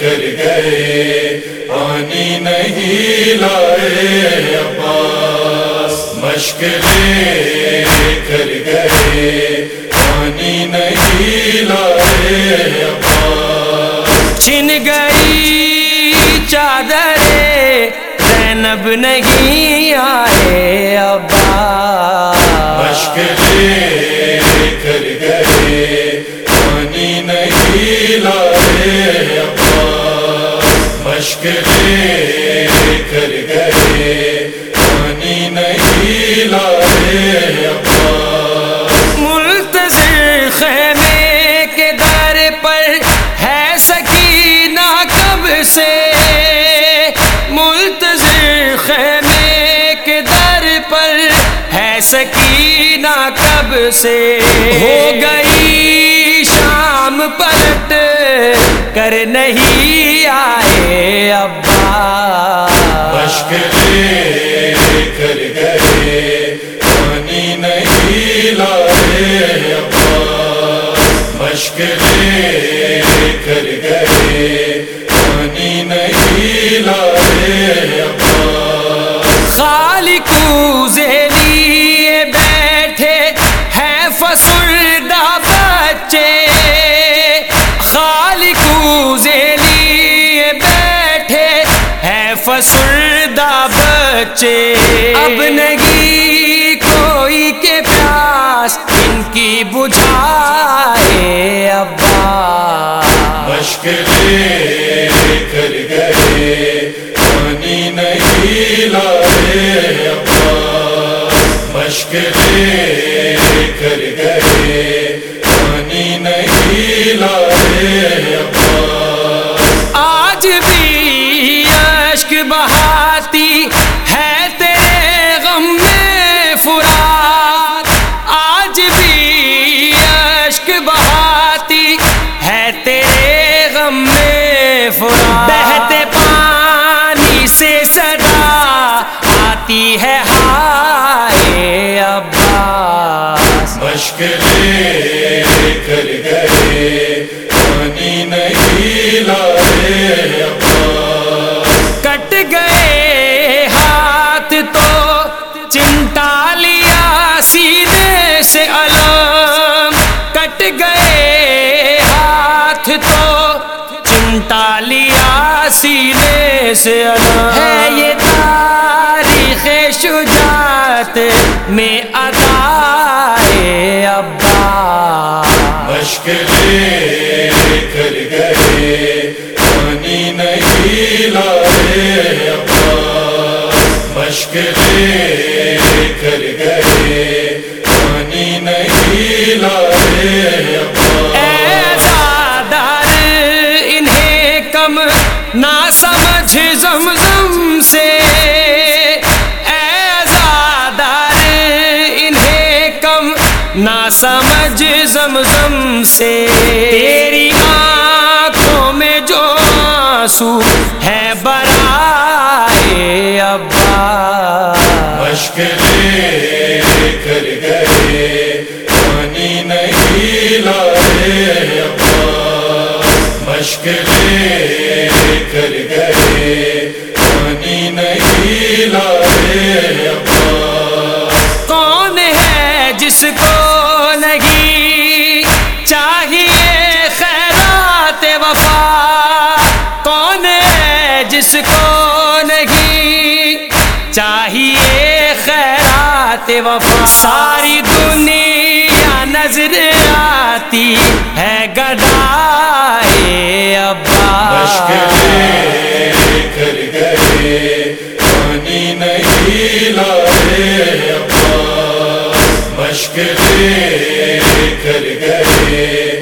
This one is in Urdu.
کر گئے پانی نہیں لائے عباس مشکلیں کر گئے پانی نہیں لائے عباس چھن گئی چادر زینب نہیں آئے ابا۔ مشکلیں کر گئے، پانی نہیں لائے مشکلیں کر گئے پانی نہیں لائے عباس ملتظر خیمے کے در پر ہے سکینہ کب سے؟ ملتظر خیمے کے در پر ہے سکینہ کب سے؟ ہو گئی کر نہیں آئے ابا۔ مشکلیں کر گئے پانی نہیں لائے عباس مشکلیں کر گئے بچے۔ اب نہیں کوئی کے پیاس ان کی بجھائے ابا مشکلیں کر گئے پانی نہیں لائے عباس۔ مشکلیں کر گئے پانی نہیں لائے عباس۔ آج بھی اشک بہاتی ہے تیرے غم میں فرات بہتے پانی سے صدا آتی ہے ہائے عباس۔ مشکلیں کر گئے پانی نہیں لائے عباس۔ کٹ گئے ہاتھ تو چمٹا لیا سینے سے علم۔ کٹ گئے سے علم ہے یہ تاریخ شجاعت میں ادائے ابا۔ مشکلیں کر گئے پانی نہیں لائے عباس مشکلیں کم نہ سمجھ زمزم سے۔ تیری آنکھوں میں جو آنسو ہے برائے ابا۔ مشکلیں کر گئے، پانی نہیں لائے عباس مشکلیں کر گئے جس کو نہیں چاہیے خیرات وفا۔ ساری دنیا نظر آتی ہے گدائے ابا۔ مشکلیں کر گئے، پانی نہیں کر گئے